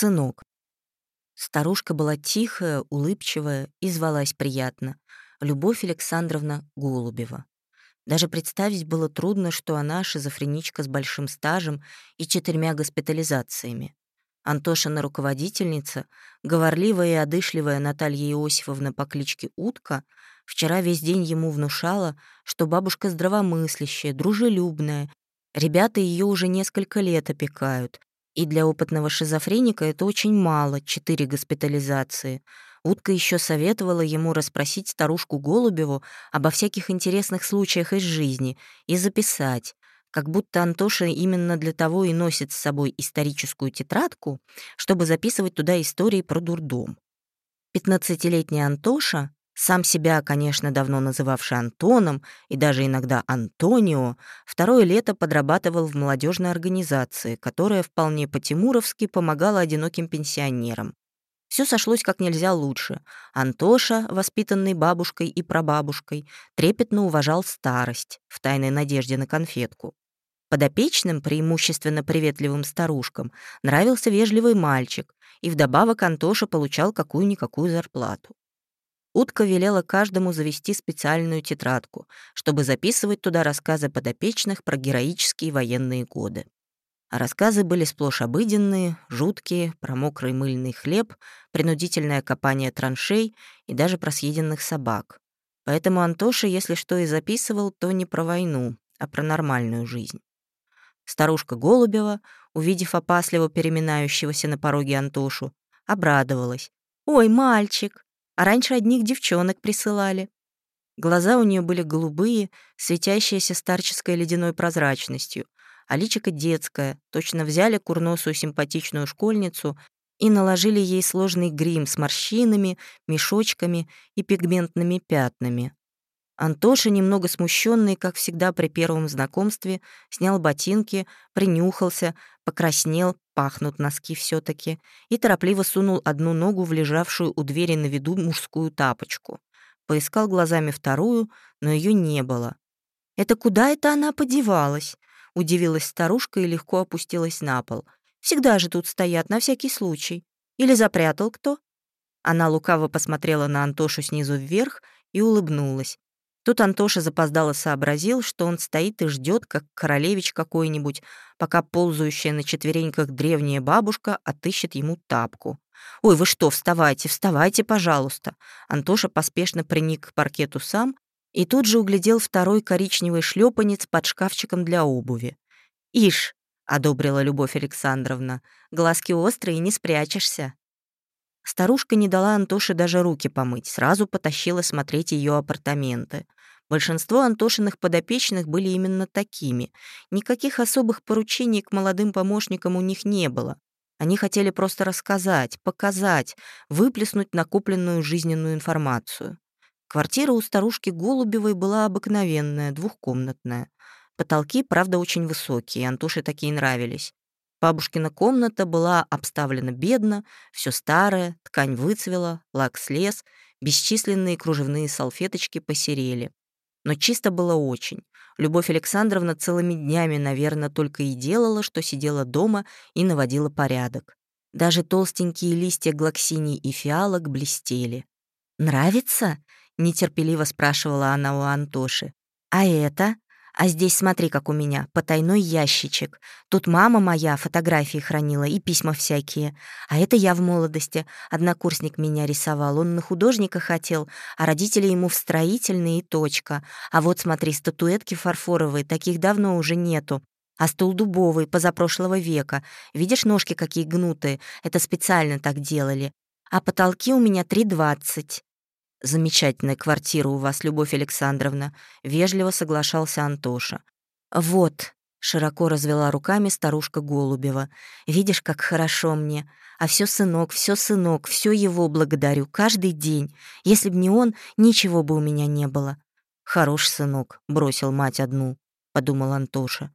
Сынок. Старушка была тихая, улыбчивая и звалась приятно. Любовь Александровна Голубева. Даже представить было трудно, что она шизофреничка с большим стажем и четырьмя госпитализациями. Антошина руководительница, говорливая и одышливая Наталья Иосифовна по кличке Утка, вчера весь день ему внушала, что бабушка здравомыслящая, дружелюбная, ребята ее уже несколько лет опекают, и для опытного шизофреника это очень мало, четыре госпитализации. Утка еще советовала ему расспросить старушку Голубеву обо всяких интересных случаях из жизни и записать, как будто Антоша именно для того и носит с собой историческую тетрадку, чтобы записывать туда истории про дурдом. Пятнадцатилетний Антоша, сам себя, конечно, давно называвший Антоном и даже иногда Антонио, второе лето подрабатывал в молодежной организации, которая вполне по-тимуровски помогала одиноким пенсионерам. Все сошлось как нельзя лучше. Антоша, воспитанный бабушкой и прабабушкой, трепетно уважал старость, в тайной надежде на конфетку. Подопечным, преимущественно приветливым старушкам, нравился вежливый мальчик, и вдобавок Антоша получал какую-никакую зарплату. Утка велела каждому завести специальную тетрадку, чтобы записывать туда рассказы подопечных про героические военные годы. А рассказы были сплошь обыденные, жуткие, про мокрый мыльный хлеб, принудительное копание траншей и даже про съеденных собак. Поэтому Антоша, если что и записывал, то не про войну, а про нормальную жизнь. Старушка Голубева, увидев опасливо переминающегося на пороге Антошу, обрадовалась. «Ой, мальчик! А раньше одних девчонок присылали». Глаза у нее были голубые, светящиеся старческой ледяной прозрачностью, а личико детское, точно взяли курносую симпатичную школьницу и наложили ей сложный грим с морщинами, мешочками и пигментными пятнами. Антоша, немного смущенный, как всегда при первом знакомстве, снял ботинки, принюхался, покраснел, пахнут носки все таки и торопливо сунул одну ногу в лежавшую у двери на виду мужскую тапочку. Поискал глазами вторую, но ее не было. «Это куда это она подевалась?» — удивилась старушка и легко опустилась на пол. «Всегда же тут стоят, на всякий случай. Или запрятал кто?» Она лукаво посмотрела на Антошу снизу вверх и улыбнулась. Тут Антоша запоздало сообразил, что он стоит и ждет, как королевич какой-нибудь, пока ползающая на четвереньках древняя бабушка отыщет ему тапку. «Ой, вы что, вставайте, вставайте, пожалуйста!» Антоша поспешно приник к паркету сам и тут же углядел второй коричневый шлепанец под шкафчиком для обуви. «Ишь!» — одобрила Любовь Александровна. «Глазки острые, не спрячешься». Старушка не дала Антоше даже руки помыть, сразу потащила смотреть ее апартаменты. Большинство Антошиных подопечных были именно такими. Никаких особых поручений к молодым помощникам у них не было. Они хотели просто рассказать, показать, выплеснуть накопленную жизненную информацию. Квартира у старушки Голубевой была обыкновенная, двухкомнатная. Потолки, правда, очень высокие, Антоше такие нравились. Бабушкина комната была обставлена бедно, все старое, ткань выцвела, лак слез, бесчисленные кружевные салфеточки посерели. Но чисто было очень. Любовь Александровна целыми днями, наверное, только и делала, что сидела дома и наводила порядок. Даже толстенькие листья глоксиний и фиалок блестели. «Нравится?» — нетерпеливо спрашивала она у Антоши. «А это?» А здесь смотри, как у меня, потайной ящичек. Тут мама моя фотографии хранила и письма всякие. А это я в молодости. Однокурсник меня рисовал. Он на художника хотел, а родители ему в строительные и точка. А вот смотри, статуэтки фарфоровые, таких давно уже нету. А стул дубовый, позапрошлого века. Видишь, ножки какие гнутые? Это специально так делали. А потолки у меня три двадцать. «Замечательная квартира у вас, Любовь Александровна», — вежливо соглашался Антоша. «Вот», — широко развела руками старушка Голубева, «видишь, как хорошо мне. А все сынок, все сынок, все его благодарю, каждый день. Если б не он, ничего бы у меня не было». «Хорош сынок», — бросил мать одну, — подумал Антоша.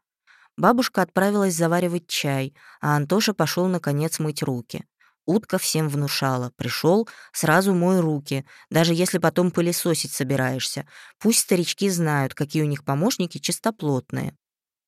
Бабушка отправилась заваривать чай, а Антоша пошел наконец мыть руки. Утка всем внушала. Пришел, сразу мой руки, даже если потом пылесосить собираешься. Пусть старички знают, какие у них помощники чистоплотные.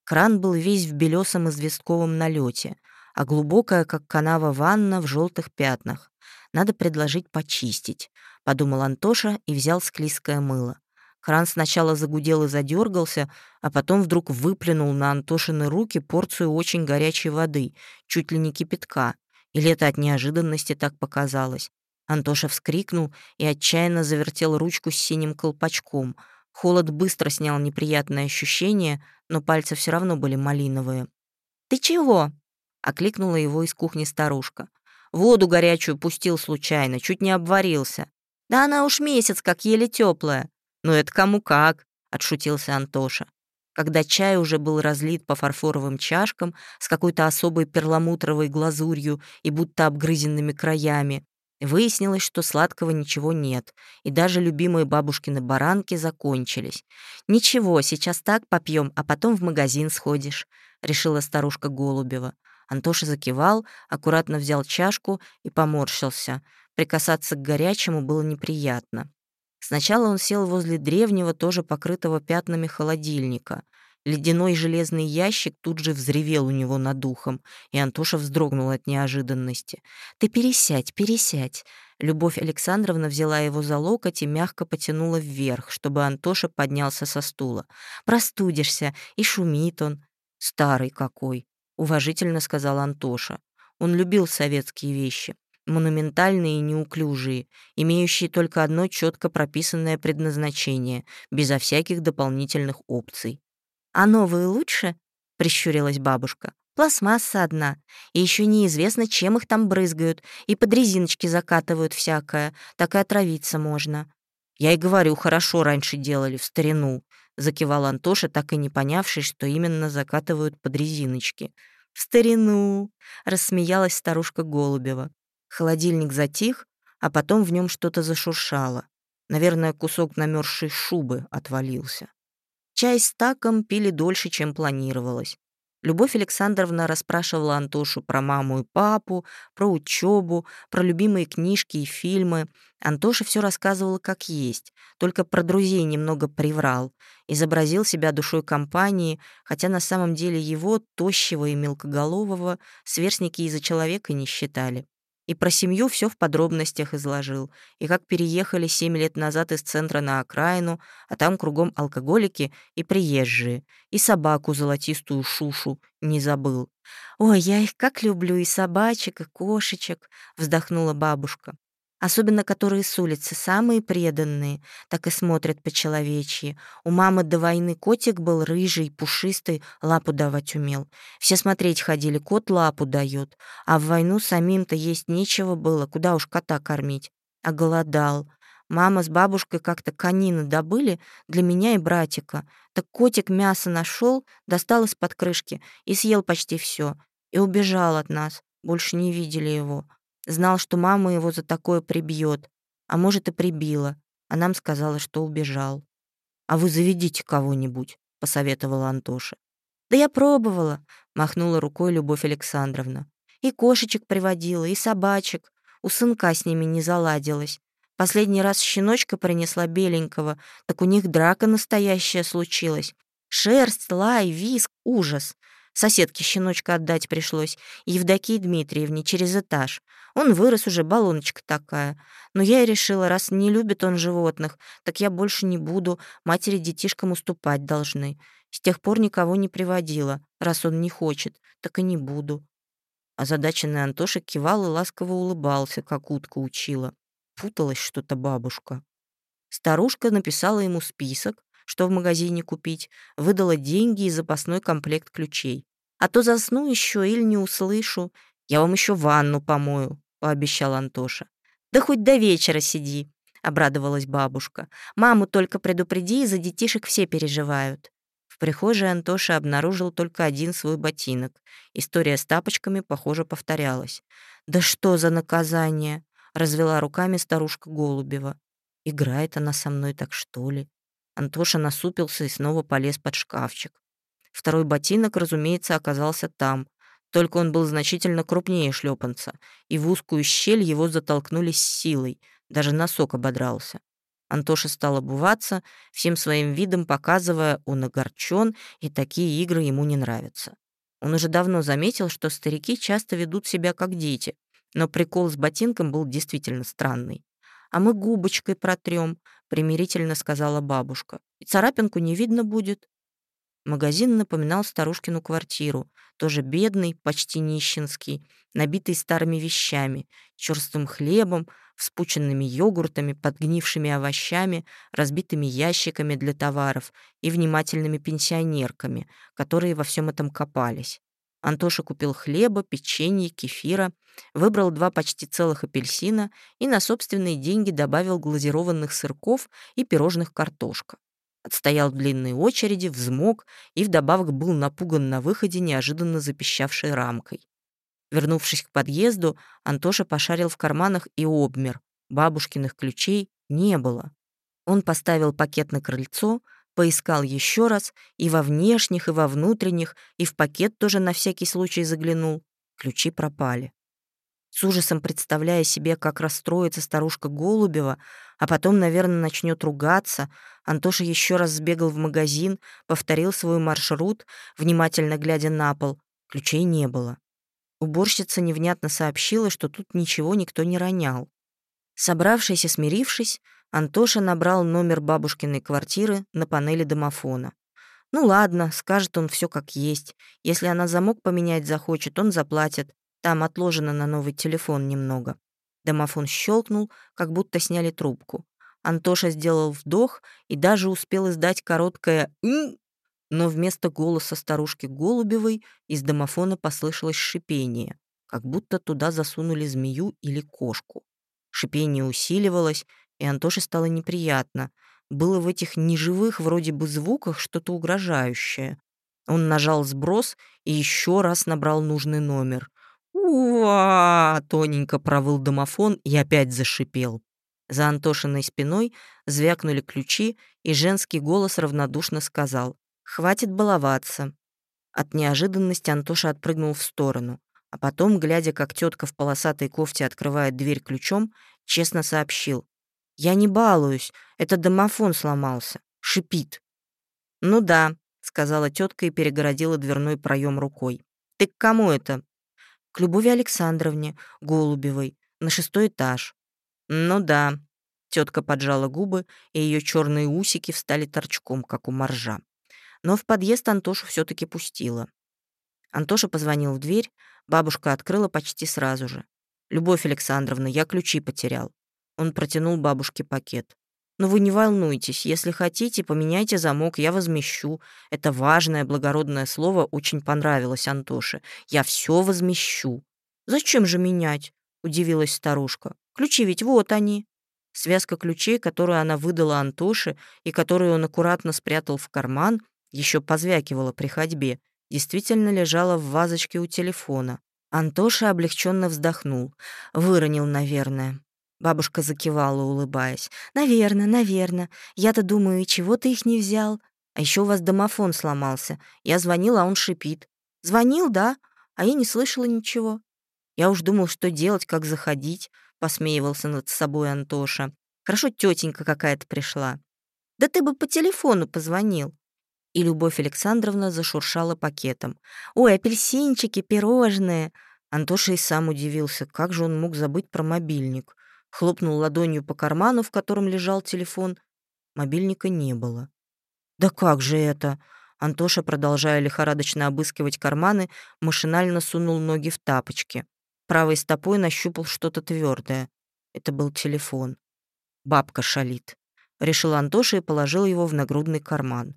Кран был весь в белесом известковом налете, а глубокая, как канава ванна в желтых пятнах. Надо предложить почистить, подумал Антоша и взял склизкое мыло. Кран сначала загудел и задергался, а потом вдруг выплюнул на Антошины руки порцию очень горячей воды, чуть ли не кипятка. Или это от неожиданности так показалось. Антоша вскрикнул и отчаянно завертел ручку с синим колпачком. Холод быстро снял неприятное ощущение, но пальцы все равно были малиновые. «Ты чего?» — окликнула его из кухни старушка. «Воду горячую пустил случайно, чуть не обварился. Да она уж месяц как еле теплая. «Ну это кому как», — отшутился Антоша. Когда чай уже был разлит по фарфоровым чашкам с какой-то особой перламутровой глазурью и будто обгрызенными краями, выяснилось, что сладкого ничего нет, и даже любимые бабушкины баранки закончились. «Ничего, сейчас так попьем, а потом в магазин сходишь», — решила старушка Голубева. Антоша закивал, аккуратно взял чашку и поморщился. Прикасаться к горячему было неприятно. Сначала он сел возле древнего, тоже покрытого пятнами холодильника. Ледяной железный ящик тут же взревел у него над ухом, и Антоша вздрогнул от неожиданности. «Ты пересядь, пересядь!» Любовь Александровна взяла его за локоть и мягко потянула вверх, чтобы Антоша поднялся со стула. «Простудишься, и шумит он». «Старый какой!» — уважительно сказал Антоша. Он любил советские вещи монументальные и неуклюжие, имеющие только одно четко прописанное предназначение, безо всяких дополнительных опций. «А новые лучше?» — прищурилась бабушка. «Пластмасса одна, и еще неизвестно, чем их там брызгают, и под резиночки закатывают всякое, так и отравиться можно». «Я и говорю, хорошо раньше делали, в старину», — закивал Антоша, так и не понявший, что именно закатывают под резиночки. «В старину!» — рассмеялась старушка Голубева. Холодильник затих, а потом в нем что-то зашуршало. Наверное, кусок намерзшей шубы отвалился. Чай с таком пили дольше, чем планировалось. Любовь Александровна расспрашивала Антошу про маму и папу, про учебу, про любимые книжки и фильмы. Антоша все рассказывал как есть, только про друзей немного приврал, изобразил себя душой компании, хотя на самом деле его, тощего и мелкоголового, сверстники из-за человека не считали. И про семью все в подробностях изложил, и как переехали семь лет назад из центра на окраину, а там кругом алкоголики и приезжие, и собаку золотистую Шушу не забыл. «Ой, я их как люблю, и собачек, и кошечек», — вздохнула бабушка особенно которые с улицы, самые преданные, так и смотрят по-человечьи. У мамы до войны котик был рыжий, пушистый, лапу давать умел. Все смотреть ходили, кот лапу дает. А в войну самим-то есть нечего было, куда уж кота кормить. А голодал. Мама с бабушкой как-то конины добыли для меня и братика. Так котик мясо нашел, достал из-под крышки и съел почти все. И убежал от нас. Больше не видели его. Знал, что мама его за такое прибьет, а может и прибила, а нам сказала, что убежал. «А вы заведите кого-нибудь», — посоветовала Антоша. «Да я пробовала», — махнула рукой Любовь Александровна. «И кошечек приводила, и собачек. У сынка с ними не заладилось. Последний раз щеночка принесла беленького, так у них драка настоящая случилась. Шерсть, лай, виск, ужас. Соседке щеночка отдать пришлось, Евдокии Дмитриевне, через этаж. Он вырос уже, баллоночка такая. Но я и решила, раз не любит он животных, так я больше не буду, матери детишкам уступать должны. С тех пор никого не приводила, раз он не хочет, так и не буду. Озадаченный Антоша кивал и ласково улыбался, как утка учила. Путалась что-то бабушка. Старушка написала ему список, что в магазине купить, выдала деньги и запасной комплект ключей. А то засну еще или не услышу. Я вам еще ванну помою», — пообещал Антоша. «Да хоть до вечера сиди», — обрадовалась бабушка. «Маму только предупреди, за детишек все переживают». В прихожей Антоша обнаружил только один свой ботинок. История с тапочками, похоже, повторялась. «Да что за наказание?» — развела руками старушка Голубева. «Играет она со мной так, что ли?» Антоша насупился и снова полез под шкафчик. Второй ботинок, разумеется, оказался там. Только он был значительно крупнее шлепанца, и в узкую щель его затолкнули с силой. Даже носок ободрался. Антоша стал обуваться, всем своим видом показывая, он огорчен, и такие игры ему не нравятся. Он уже давно заметил, что старики часто ведут себя как дети, но прикол с ботинком был действительно странный. «А мы губочкой протрем», — примирительно сказала бабушка. «И царапинку не видно будет». Магазин напоминал старушкину квартиру, тоже бедный, почти нищенский, набитый старыми вещами, черстым хлебом, вспученными йогуртами, подгнившими овощами, разбитыми ящиками для товаров и внимательными пенсионерками, которые во всем этом копались. Антоша купил хлеба, печенье, кефира, выбрал два почти целых апельсина и на собственные деньги добавил глазированных сырков и пирожных картошка. Отстоял в длинной очереди, взмок и вдобавок был напуган на выходе неожиданно запищавшей рамкой. Вернувшись к подъезду, Антоша пошарил в карманах и обмер. Бабушкиных ключей не было. Он поставил пакет на крыльцо, поискал еще раз и во внешних, и во внутренних, и в пакет тоже на всякий случай заглянул. Ключи пропали. С ужасом представляя себе, как расстроится старушка Голубева, а потом, наверное, начнет ругаться, Антоша еще раз сбегал в магазин, повторил свой маршрут, внимательно глядя на пол. Ключей не было. Уборщица невнятно сообщила, что тут ничего никто не ронял. Собравшись и смирившись, Антоша набрал номер бабушкиной квартиры на панели домофона. Ну ладно, скажет он все как есть. Если она замок поменять захочет, он заплатит. Там отложено на новый телефон немного. Домофон щелкнул, как будто сняли трубку. Антоша сделал вдох и даже успел издать короткое «м», но вместо голоса старушки Голубевой из домофона послышалось шипение, как будто туда засунули змею или кошку. Шипение усиливалось, и Антоше стало неприятно. Было в этих неживых вроде бы звуках что-то угрожающее. Он нажал сброс и еще раз набрал нужный номер. «Уа!» — тоненько провыл домофон и опять зашипел. За Антошиной спиной звякнули ключи, и женский голос равнодушно сказал «Хватит баловаться». От неожиданности Антоша отпрыгнул в сторону, а потом, глядя, как тетка в полосатой кофте открывает дверь ключом, честно сообщил. «Я не балуюсь, это домофон сломался. Шипит». «Ну да», — сказала тетка и перегородила дверной проем рукой. «Ты к кому это?» «К Любови Александровне, Голубевой, на шестой этаж». «Ну да», — тетка поджала губы, и ее черные усики встали торчком, как у моржа но в подъезд Антошу все таки пустила. Антоша позвонил в дверь, бабушка открыла почти сразу же. «Любовь Александровна, я ключи потерял». Он протянул бабушке пакет. «Но вы не волнуйтесь, если хотите, поменяйте замок, я возмещу. Это важное, благородное слово очень понравилось Антоше. Я все возмещу». «Зачем же менять?» — удивилась старушка. «Ключи ведь вот они». Связка ключей, которую она выдала Антоше и которую он аккуратно спрятал в карман, еще позвякивала при ходьбе, действительно лежала в вазочке у телефона. Антоша облегченно вздохнул. Выронил, наверное. Бабушка закивала, улыбаясь. «Наверное, наверное. Я-то думаю, чего ты их не взял? А еще у вас домофон сломался. Я звонила, а он шипит. Звонил, да? А я не слышала ничего. Я уж думал, что делать, как заходить», — посмеивался над собой Антоша. «Хорошо тетенька какая-то пришла». «Да ты бы по телефону позвонил и Любовь Александровна зашуршала пакетом. «Ой, апельсинчики, пирожные!» Антоша и сам удивился, как же он мог забыть про мобильник. Хлопнул ладонью по карману, в котором лежал телефон. Мобильника не было. «Да как же это?» Антоша, продолжая лихорадочно обыскивать карманы, машинально сунул ноги в тапочки. Правой стопой нащупал что-то твердое. Это был телефон. Бабка шалит. Решил Антоша и положил его в нагрудный карман.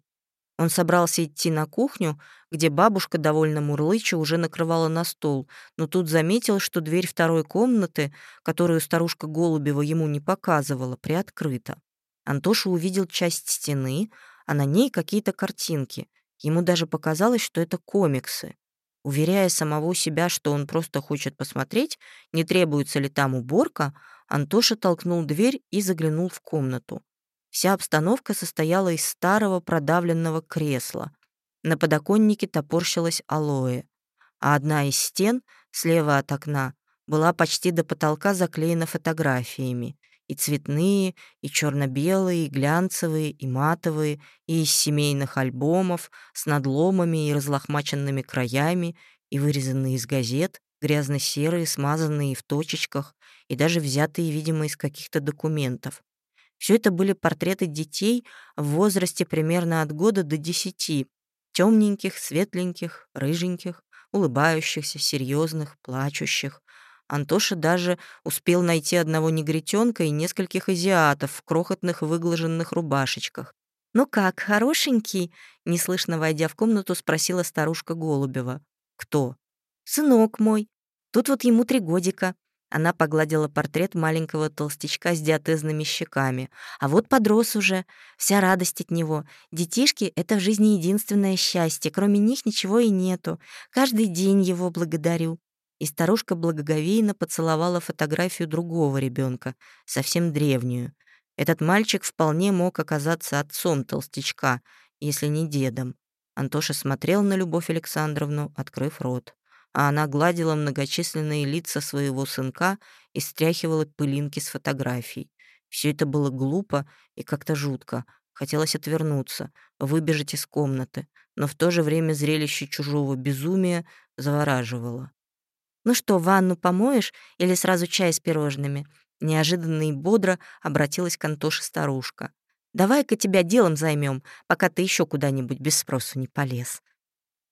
Он собрался идти на кухню, где бабушка, довольно мурлыча, уже накрывала на стол, но тут заметил, что дверь второй комнаты, которую старушка Голубева ему не показывала, приоткрыта. Антоша увидел часть стены, а на ней какие-то картинки. Ему даже показалось, что это комиксы. Уверяя самого себя, что он просто хочет посмотреть, не требуется ли там уборка, Антоша толкнул дверь и заглянул в комнату. Вся обстановка состояла из старого продавленного кресла. На подоконнике топорщилась алоэ, а одна из стен, слева от окна, была почти до потолка заклеена фотографиями. И цветные, и черно белые и глянцевые, и матовые, и из семейных альбомов с надломами и разлохмаченными краями, и вырезанные из газет, грязно-серые, смазанные в точечках, и даже взятые, видимо, из каких-то документов. Все это были портреты детей в возрасте примерно от года до десяти, темненьких, светленьких, рыженьких, улыбающихся, серьезных, плачущих. Антоша даже успел найти одного негритенка и нескольких азиатов в крохотных выглаженных рубашечках. «Ну как, хорошенький?» — неслышно войдя в комнату, спросила старушка Голубева. «Кто?» «Сынок мой. Тут вот ему три годика. Она погладила портрет маленького толстячка с диатезными щеками. А вот подрос уже. Вся радость от него. Детишки — это в жизни единственное счастье. Кроме них ничего и нету. Каждый день его благодарю. И старушка благоговейно поцеловала фотографию другого ребенка, совсем древнюю. Этот мальчик вполне мог оказаться отцом толстячка, если не дедом. Антоша смотрел на Любовь Александровну, открыв рот а она гладила многочисленные лица своего сынка и стряхивала пылинки с фотографий. Все это было глупо и как-то жутко. Хотелось отвернуться, выбежать из комнаты, но в то же время зрелище чужого безумия завораживало. «Ну что, ванну помоешь или сразу чай с пирожными?» Неожиданно и бодро обратилась к Антоше старушка. «Давай-ка тебя делом займем, пока ты еще куда-нибудь без спросу не полез».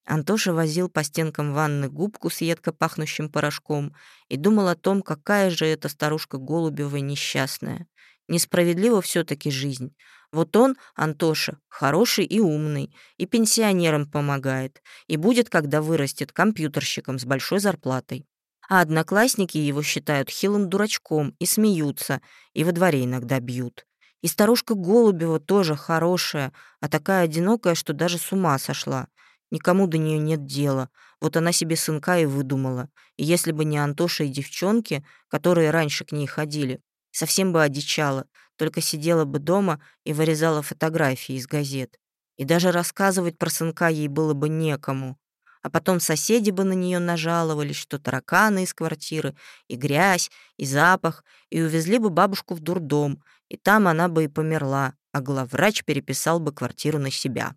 Антоша возил по стенкам ванны губку с едко пахнущим порошком и думал о том, какая же эта старушка Голубева несчастная. Несправедлива все таки жизнь. Вот он, Антоша, хороший и умный, и пенсионерам помогает, и будет, когда вырастет, компьютерщиком с большой зарплатой. А одноклассники его считают хилым дурачком и смеются, и во дворе иногда бьют. И старушка Голубева тоже хорошая, а такая одинокая, что даже с ума сошла. Никому до нее нет дела. Вот она себе сынка и выдумала. И если бы не Антоша и девчонки, которые раньше к ней ходили, совсем бы одичала, только сидела бы дома и вырезала фотографии из газет. И даже рассказывать про сынка ей было бы некому. А потом соседи бы на нее нажаловались, что тараканы из квартиры, и грязь, и запах, и увезли бы бабушку в дурдом, и там она бы и померла, а главврач переписал бы квартиру на себя.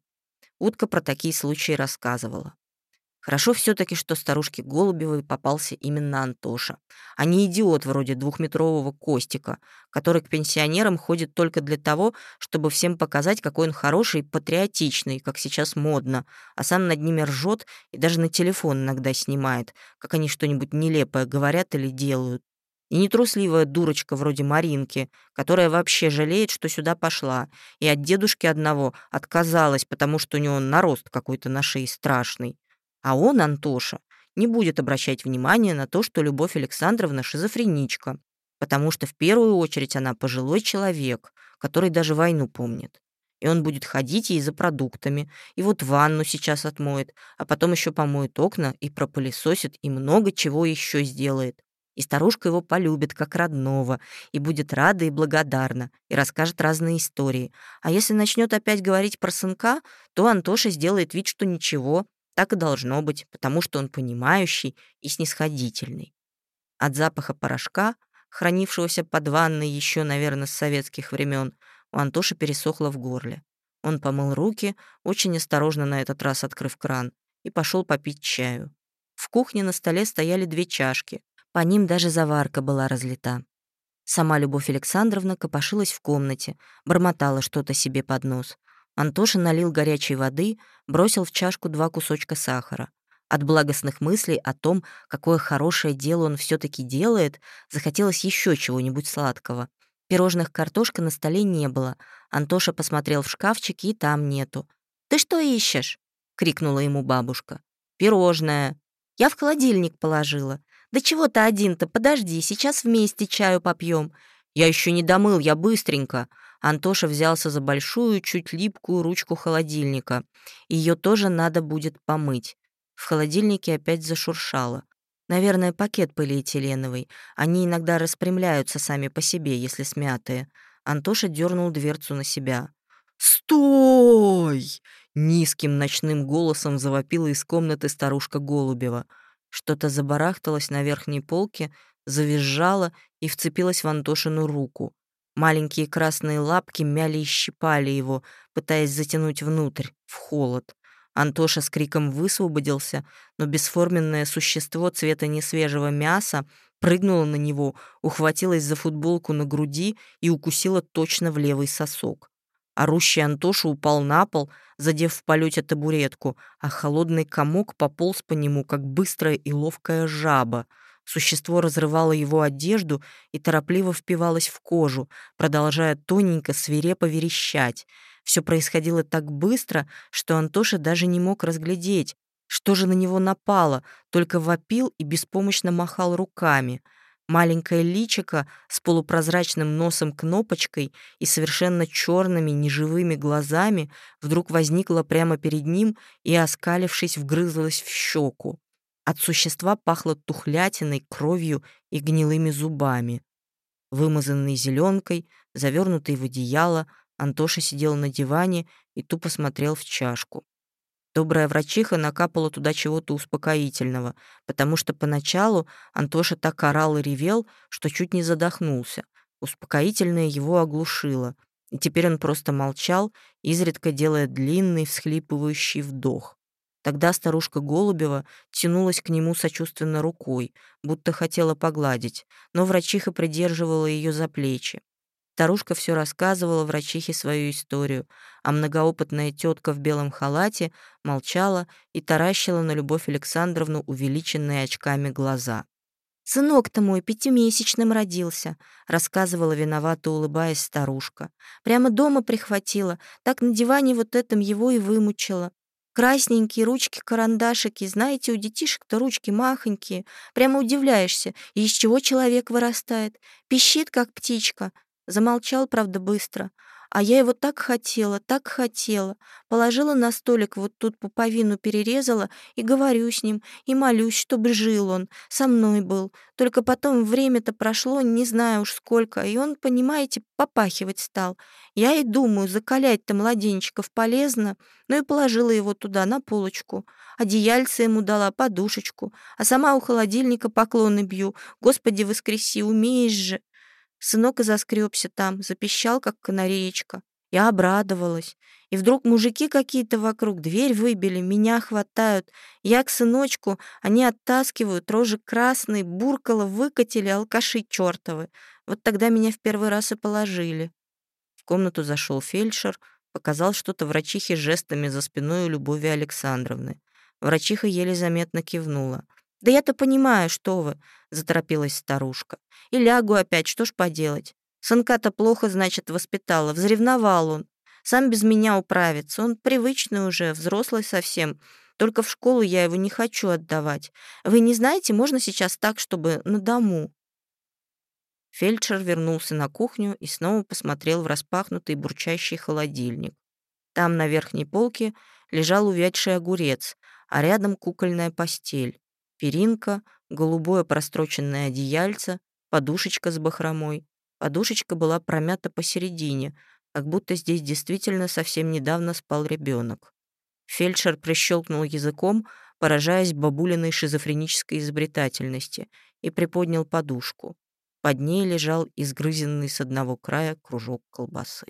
Утка про такие случаи рассказывала. Хорошо все таки что старушке Голубевой попался именно Антоша, а не идиот вроде двухметрового Костика, который к пенсионерам ходит только для того, чтобы всем показать, какой он хороший и патриотичный, как сейчас модно, а сам над ними ржет и даже на телефон иногда снимает, как они что-нибудь нелепое говорят или делают. И нетрусливая дурочка вроде Маринки, которая вообще жалеет, что сюда пошла, и от дедушки одного отказалась, потому что у него нарост какой-то на шее страшный. А он, Антоша, не будет обращать внимания на то, что Любовь Александровна шизофреничка, потому что в первую очередь она пожилой человек, который даже войну помнит. И он будет ходить ей за продуктами, и вот ванну сейчас отмоет, а потом еще помоет окна и пропылесосит, и много чего еще сделает. И старушка его полюбит как родного, и будет рада и благодарна, и расскажет разные истории. А если начнет опять говорить про сынка, то Антоша сделает вид, что ничего, так и должно быть, потому что он понимающий и снисходительный. От запаха порошка, хранившегося под ванной еще, наверное, с советских времен, у Антоши пересохло в горле. Он помыл руки, очень осторожно на этот раз открыв кран, и пошел попить чаю. В кухне на столе стояли две чашки, по ним даже заварка была разлита. Сама Любовь Александровна копошилась в комнате, бормотала что-то себе под нос. Антоша налил горячей воды, бросил в чашку два кусочка сахара. От благостных мыслей о том, какое хорошее дело он все таки делает, захотелось еще чего-нибудь сладкого. Пирожных картошка на столе не было. Антоша посмотрел в шкафчик, и там нету. «Ты что ищешь?» — крикнула ему бабушка. «Пирожное. Я в холодильник положила. «Да чего ты один-то? Подожди, сейчас вместе чаю попьем. «Я еще не домыл, я быстренько». Антоша взялся за большую, чуть липкую ручку холодильника. Ее тоже надо будет помыть. В холодильнике опять зашуршало. Наверное, пакет полиэтиленовый. Они иногда распрямляются сами по себе, если смятые. Антоша дернул дверцу на себя. «Стой!» Низким ночным голосом завопила из комнаты старушка Голубева. Что-то забарахталось на верхней полке, завизжало и вцепилось в Антошину руку. Маленькие красные лапки мяли и щипали его, пытаясь затянуть внутрь, в холод. Антоша с криком высвободился, но бесформенное существо цвета несвежего мяса прыгнуло на него, ухватилось за футболку на груди и укусило точно в левый сосок. Орущий Антоша упал на пол, задев в полете табуретку, а холодный комок пополз по нему, как быстрая и ловкая жаба. Существо разрывало его одежду и торопливо впивалось в кожу, продолжая тоненько, свирепо верещать. Все происходило так быстро, что Антоша даже не мог разглядеть, что же на него напало, только вопил и беспомощно махал руками — Маленькое личико с полупрозрачным носом-кнопочкой и совершенно черными неживыми глазами вдруг возникло прямо перед ним и, оскалившись, вгрызлось в щеку. От существа пахло тухлятиной, кровью и гнилыми зубами. Вымазанный зеленкой, завернутый в одеяло, Антоша сидел на диване и тупо смотрел в чашку. Добрая врачиха накапала туда чего-то успокоительного, потому что поначалу Антоша так орал и ревел, что чуть не задохнулся. Успокоительное его оглушило, и теперь он просто молчал, изредка делая длинный всхлипывающий вдох. Тогда старушка Голубева тянулась к нему сочувственно рукой, будто хотела погладить, но врачиха придерживала ее за плечи. Старушка все рассказывала врачихе свою историю, а многоопытная тетка в белом халате молчала и таращила на Любовь Александровну увеличенные очками глаза. «Сынок-то мой пятимесячным родился», — рассказывала виновато, улыбаясь старушка. «Прямо дома прихватила, так на диване вот этом его и вымучила. Красненькие ручки-карандашики, знаете, у детишек-то ручки махонькие. Прямо удивляешься, из чего человек вырастает. Пищит, как птичка. Замолчал, правда, быстро. А я его так хотела, так хотела. Положила на столик, вот тут пуповину перерезала и говорю с ним, и молюсь, чтобы жил он, со мной был. Только потом время-то прошло, не знаю уж сколько, и он, понимаете, попахивать стал. Я и думаю, закалять-то младенчиков полезно, ну и положила его туда, на полочку. Одеяльце ему дала, подушечку, а сама у холодильника поклоны бью. Господи, воскреси, умеешь же. Сынок и заскребся там, запищал, как канареечка. Я обрадовалась. И вдруг мужики какие-то вокруг дверь выбили, меня хватают. Я к сыночку, они оттаскивают, рожи красные, буркало выкатили, алкаши чертовы. Вот тогда меня в первый раз и положили. В комнату зашел фельдшер, показал что-то врачихе жестами за спиной у Любови Александровны. Врачиха еле заметно кивнула. «Да я-то понимаю, что вы», — заторопилась старушка. «И лягу опять, что ж поделать? Сынка-то плохо, значит, воспитала, взревновал он. Сам без меня управится, он привычный уже, взрослый совсем. Только в школу я его не хочу отдавать. Вы не знаете, можно сейчас так, чтобы на дому?» Фельдшер вернулся на кухню и снова посмотрел в распахнутый бурчащий холодильник. Там на верхней полке лежал увядший огурец, а рядом кукольная постель перинка, голубое простроченное одеяльце, подушечка с бахромой. Подушечка была промята посередине, как будто здесь действительно совсем недавно спал ребенок. Фельдшер прищелкнул языком, поражаясь бабулиной шизофренической изобретательности, и приподнял подушку. Под ней лежал изгрызенный с одного края кружок колбасы.